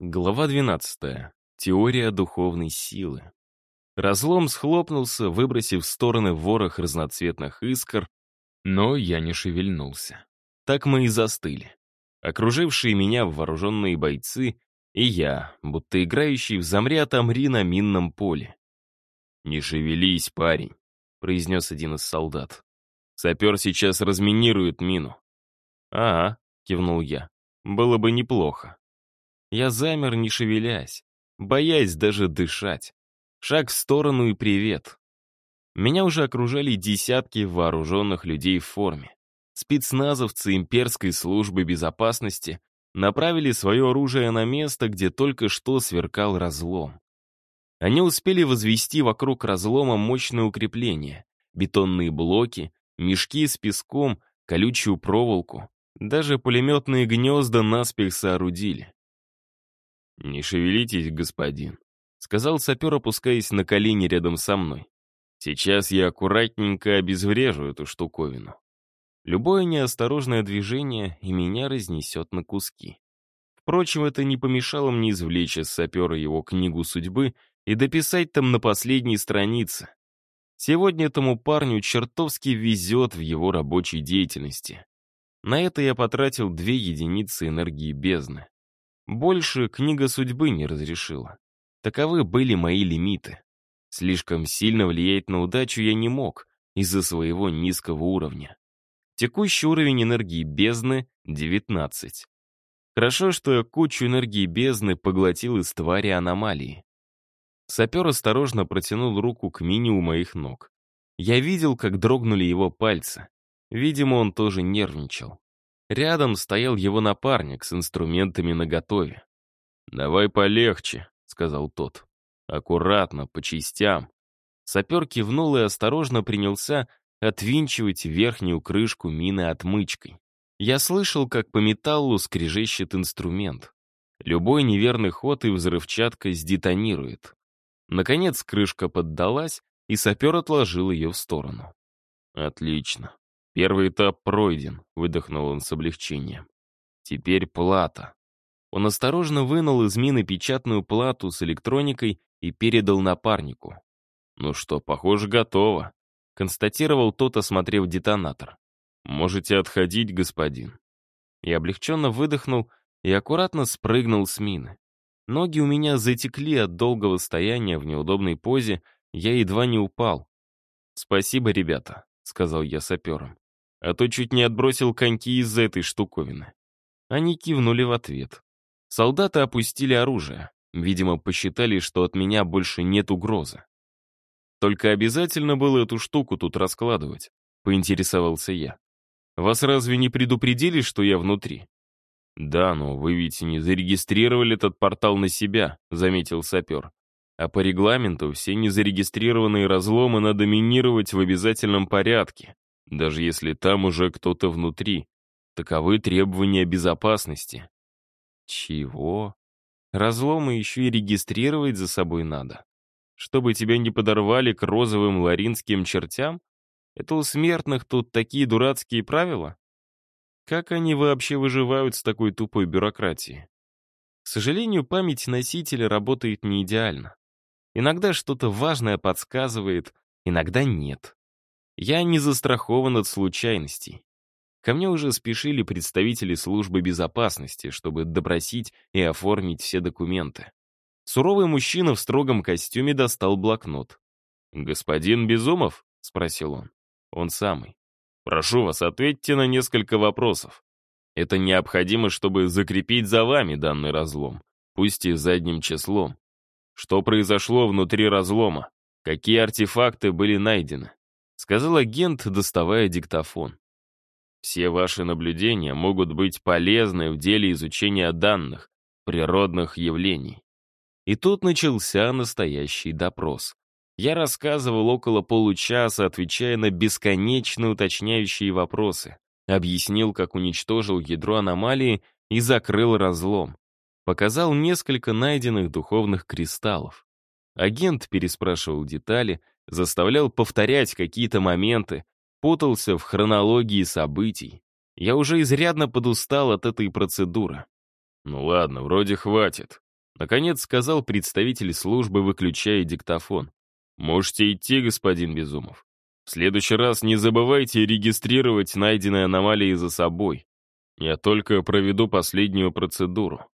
Глава 12. Теория духовной силы. Разлом схлопнулся, выбросив в стороны ворох разноцветных искр, но я не шевельнулся. Так мы и застыли. Окружившие меня вооруженные бойцы и я, будто играющий в замри-отомри на минном поле. «Не шевелись, парень», — произнес один из солдат. «Сапер сейчас разминирует мину». «Ага», — кивнул я, — «было бы неплохо». Я замер, не шевелясь, боясь даже дышать. Шаг в сторону и привет. Меня уже окружали десятки вооруженных людей в форме. Спецназовцы имперской службы безопасности направили свое оружие на место, где только что сверкал разлом. Они успели возвести вокруг разлома мощное укрепление, бетонные блоки, мешки с песком, колючую проволоку, даже пулеметные гнезда наспех соорудили. «Не шевелитесь, господин», — сказал сапер, опускаясь на колени рядом со мной. «Сейчас я аккуратненько обезврежу эту штуковину. Любое неосторожное движение и меня разнесет на куски». Впрочем, это не помешало мне извлечь из сапера его книгу судьбы и дописать там на последней странице. Сегодня этому парню чертовски везет в его рабочей деятельности. На это я потратил две единицы энергии бездны. Больше книга судьбы не разрешила. Таковы были мои лимиты. Слишком сильно влиять на удачу я не мог из-за своего низкого уровня. Текущий уровень энергии бездны — 19. Хорошо, что я кучу энергии бездны поглотил из твари аномалии. Сапер осторожно протянул руку к мини у моих ног. Я видел, как дрогнули его пальцы. Видимо, он тоже нервничал. Рядом стоял его напарник с инструментами наготове. «Давай полегче», — сказал тот. «Аккуратно, по частям». Сапер кивнул и осторожно принялся отвинчивать верхнюю крышку мины отмычкой. Я слышал, как по металлу скрежещет инструмент. Любой неверный ход и взрывчатка сдетонирует. Наконец крышка поддалась, и сапер отложил ее в сторону. «Отлично. «Первый этап пройден», — выдохнул он с облегчением. «Теперь плата». Он осторожно вынул из мины печатную плату с электроникой и передал напарнику. «Ну что, похоже, готово», — констатировал тот, осмотрев детонатор. «Можете отходить, господин». Я облегченно выдохнул и аккуратно спрыгнул с мины. Ноги у меня затекли от долгого стояния в неудобной позе, я едва не упал. «Спасибо, ребята», — сказал я саперам а то чуть не отбросил коньки из-за этой штуковины. Они кивнули в ответ. Солдаты опустили оружие. Видимо, посчитали, что от меня больше нет угрозы. Только обязательно было эту штуку тут раскладывать, поинтересовался я. Вас разве не предупредили, что я внутри? Да, но вы ведь не зарегистрировали этот портал на себя, заметил сапер. А по регламенту все незарегистрированные разломы надо минировать в обязательном порядке даже если там уже кто-то внутри. Таковы требования безопасности. Чего? Разломы еще и регистрировать за собой надо. Чтобы тебя не подорвали к розовым ларинским чертям? Это у смертных тут такие дурацкие правила? Как они вообще выживают с такой тупой бюрократией? К сожалению, память носителя работает не идеально. Иногда что-то важное подсказывает, иногда нет. Я не застрахован от случайностей. Ко мне уже спешили представители службы безопасности, чтобы допросить и оформить все документы. Суровый мужчина в строгом костюме достал блокнот. «Господин Безумов?» — спросил он. «Он самый. Прошу вас, ответьте на несколько вопросов. Это необходимо, чтобы закрепить за вами данный разлом, пусть и задним числом. Что произошло внутри разлома? Какие артефакты были найдены? сказал агент, доставая диктофон. Все ваши наблюдения могут быть полезны в деле изучения данных, природных явлений. И тут начался настоящий допрос. Я рассказывал около получаса, отвечая на бесконечно уточняющие вопросы. Объяснил, как уничтожил ядро аномалии и закрыл разлом. Показал несколько найденных духовных кристаллов. Агент переспрашивал детали, заставлял повторять какие-то моменты, путался в хронологии событий. Я уже изрядно подустал от этой процедуры. «Ну ладно, вроде хватит», Наконец сказал представитель службы, выключая диктофон. «Можете идти, господин Безумов. В следующий раз не забывайте регистрировать найденные аномалии за собой. Я только проведу последнюю процедуру».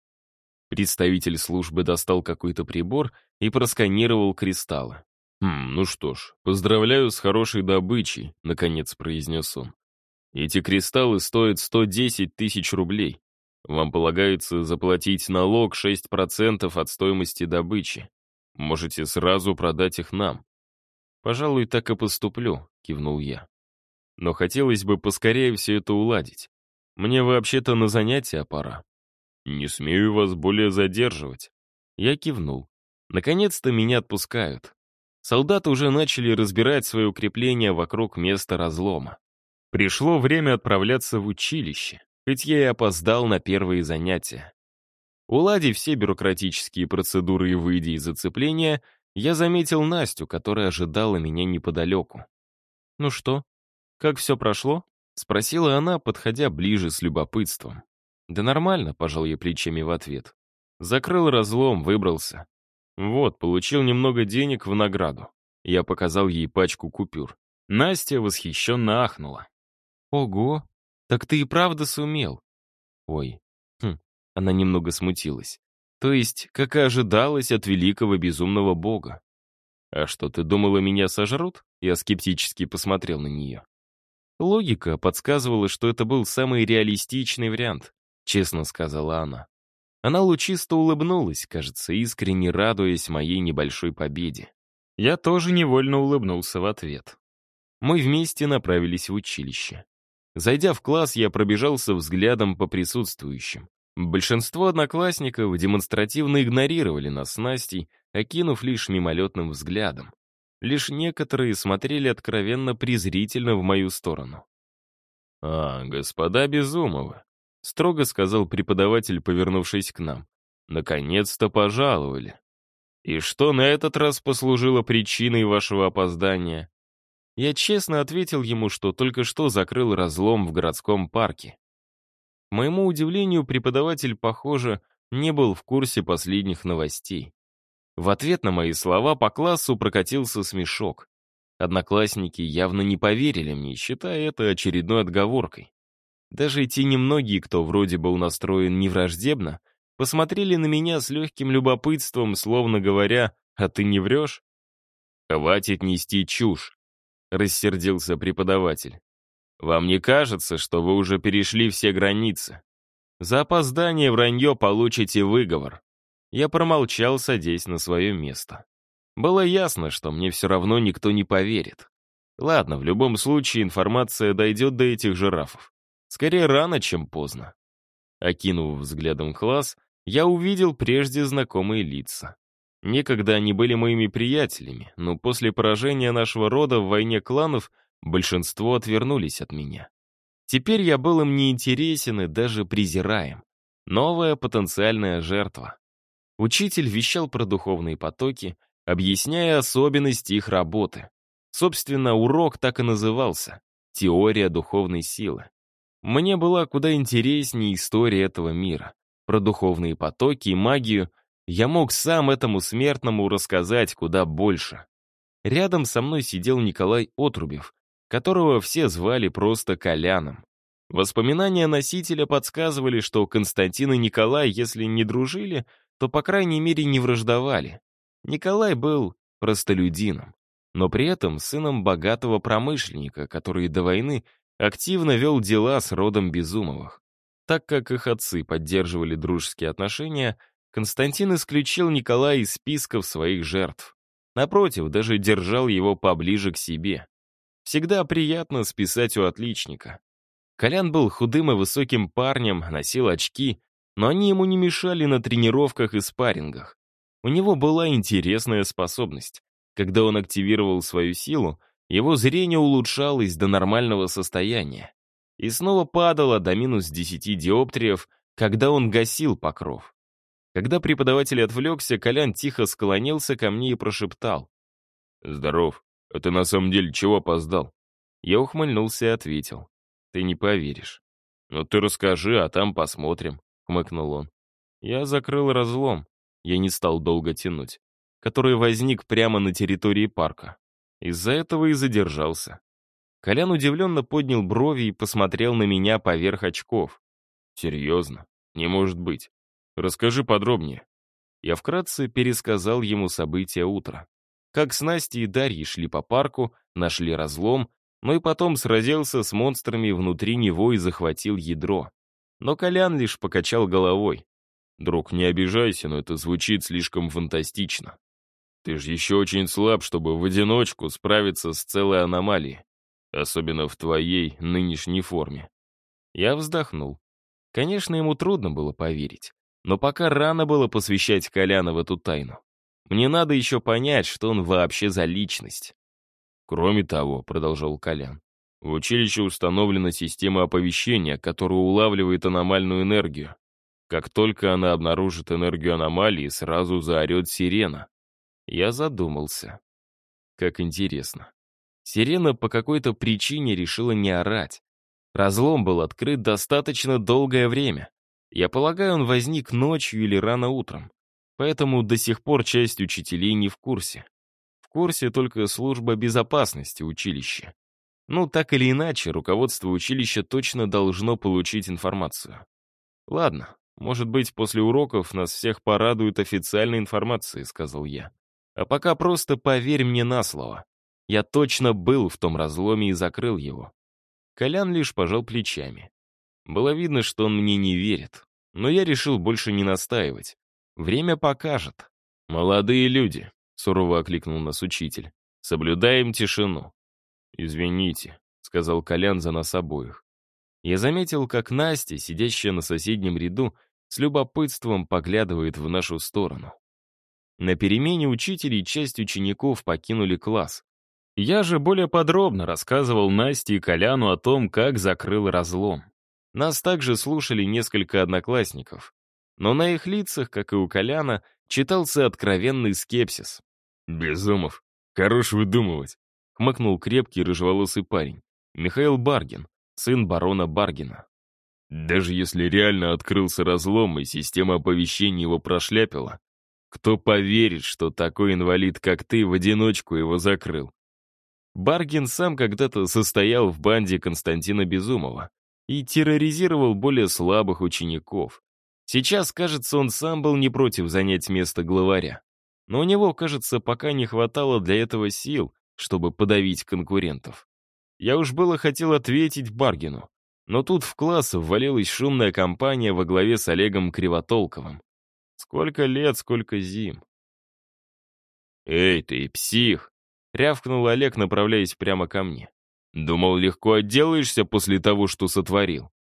Представитель службы достал какой-то прибор и просканировал кристаллы. «Хм, ну что ж, поздравляю с хорошей добычей», — наконец произнес он. «Эти кристаллы стоят 110 тысяч рублей. Вам полагается заплатить налог 6% от стоимости добычи. Можете сразу продать их нам. «Пожалуй, так и поступлю», — кивнул я. «Но хотелось бы поскорее все это уладить. Мне вообще-то на занятия пора». «Не смею вас более задерживать». Я кивнул. Наконец-то меня отпускают. Солдаты уже начали разбирать свои укрепления вокруг места разлома. Пришло время отправляться в училище хоть я и опоздал на первые занятия. Уладив все бюрократические процедуры и выйдя из зацепления, я заметил Настю, которая ожидала меня неподалеку. «Ну что, как все прошло?» — спросила она, подходя ближе с любопытством. «Да нормально», — пожал я плечами в ответ. Закрыл разлом, выбрался. Вот, получил немного денег в награду. Я показал ей пачку купюр. Настя восхищенно ахнула. «Ого, так ты и правда сумел. Ой, хм, она немного смутилась. То есть, как и ожидалось от великого безумного бога. А что, ты думала, меня сожрут? Я скептически посмотрел на нее. Логика подсказывала, что это был самый реалистичный вариант, честно сказала она. Она лучисто улыбнулась, кажется, искренне радуясь моей небольшой победе. Я тоже невольно улыбнулся в ответ. Мы вместе направились в училище. Зайдя в класс, я пробежался взглядом по присутствующим. Большинство одноклассников демонстративно игнорировали нас с Настей, окинув лишь мимолетным взглядом. Лишь некоторые смотрели откровенно презрительно в мою сторону. «А, господа Безумовы», — строго сказал преподаватель, повернувшись к нам. «Наконец-то пожаловали. И что на этот раз послужило причиной вашего опоздания?» Я честно ответил ему, что только что закрыл разлом в городском парке. К моему удивлению, преподаватель, похоже, не был в курсе последних новостей. В ответ на мои слова по классу прокатился смешок. Одноклассники явно не поверили мне, считая это очередной отговоркой. Даже те немногие, кто вроде был настроен невраждебно, посмотрели на меня с легким любопытством, словно говоря, «А ты не врешь?» «Хватит нести чушь рассердился преподаватель. «Вам не кажется, что вы уже перешли все границы? За опоздание вранье получите выговор». Я промолчал, садясь на свое место. Было ясно, что мне все равно никто не поверит. Ладно, в любом случае информация дойдет до этих жирафов. Скорее рано, чем поздно. Окинув взглядом класс, я увидел прежде знакомые лица. Некогда они были моими приятелями, но после поражения нашего рода в войне кланов большинство отвернулись от меня. Теперь я был им неинтересен и даже презираем. Новая потенциальная жертва. Учитель вещал про духовные потоки, объясняя особенности их работы. Собственно, урок так и назывался — «Теория духовной силы». Мне была куда интереснее история этого мира. Про духовные потоки и магию — я мог сам этому смертному рассказать куда больше. Рядом со мной сидел Николай Отрубев, которого все звали просто Коляном. Воспоминания носителя подсказывали, что Константин и Николай, если не дружили, то, по крайней мере, не враждовали. Николай был простолюдином, но при этом сыном богатого промышленника, который до войны активно вел дела с родом Безумовых. Так как их отцы поддерживали дружеские отношения, Константин исключил Николая из списков своих жертв. Напротив, даже держал его поближе к себе. Всегда приятно списать у отличника. Колян был худым и высоким парнем, носил очки, но они ему не мешали на тренировках и спаррингах. У него была интересная способность. Когда он активировал свою силу, его зрение улучшалось до нормального состояния. И снова падало до минус 10 диоптриев, когда он гасил покров. Когда преподаватель отвлекся, Колян тихо склонился ко мне и прошептал. «Здоров. А ты на самом деле чего опоздал?» Я ухмыльнулся и ответил. «Ты не поверишь». «Ну ты расскажи, а там посмотрим», — хмыкнул он. Я закрыл разлом. я не стал долго тянуть, который возник прямо на территории парка. Из-за этого и задержался. Колян удивленно поднял брови и посмотрел на меня поверх очков. «Серьезно? Не может быть. Расскажи подробнее». Я вкратце пересказал ему события утра. Как с Настей и Дарьей шли по парку, нашли разлом, но и потом сразился с монстрами внутри него и захватил ядро. Но Колян лишь покачал головой. «Друг, не обижайся, но это звучит слишком фантастично. Ты же еще очень слаб, чтобы в одиночку справиться с целой аномалией, особенно в твоей нынешней форме». Я вздохнул. Конечно, ему трудно было поверить, но пока рано было посвящать Коляна в эту тайну. Мне надо еще понять, что он вообще за личность. Кроме того, продолжал Колян, в училище установлена система оповещения, которая улавливает аномальную энергию. Как только она обнаружит энергию аномалии, сразу заорет сирена. Я задумался. Как интересно. Сирена по какой-то причине решила не орать. Разлом был открыт достаточно долгое время. Я полагаю, он возник ночью или рано утром. Поэтому до сих пор часть учителей не в курсе. В курсе только служба безопасности училища. Ну, так или иначе, руководство училища точно должно получить информацию. Ладно, может быть, после уроков нас всех порадует официальной информацией, сказал я. А пока просто поверь мне на слово. Я точно был в том разломе и закрыл его. Колян лишь пожал плечами. Было видно, что он мне не верит. Но я решил больше не настаивать. Время покажет. «Молодые люди», — сурово окликнул нас учитель, — «соблюдаем тишину». «Извините», — сказал Колян за нас обоих. Я заметил, как Настя, сидящая на соседнем ряду, с любопытством поглядывает в нашу сторону. На перемене учителей часть учеников покинули класс. Я же более подробно рассказывал Насте и Коляну о том, как закрыл разлом. Нас также слушали несколько одноклассников но на их лицах, как и у Коляна, читался откровенный скепсис. «Безумов, хорош выдумывать», — хмыкнул крепкий рыжеволосый парень. Михаил Баргин, сын барона Баргина. Даже если реально открылся разлом и система оповещения его прошляпила, кто поверит, что такой инвалид, как ты, в одиночку его закрыл? Баргин сам когда-то состоял в банде Константина Безумова и терроризировал более слабых учеников. Сейчас, кажется, он сам был не против занять место главаря. Но у него, кажется, пока не хватало для этого сил, чтобы подавить конкурентов. Я уж было хотел ответить Баргину, но тут в класс ввалилась шумная компания во главе с Олегом Кривотолковым. Сколько лет, сколько зим. «Эй, ты, псих!» — рявкнул Олег, направляясь прямо ко мне. «Думал, легко отделаешься после того, что сотворил.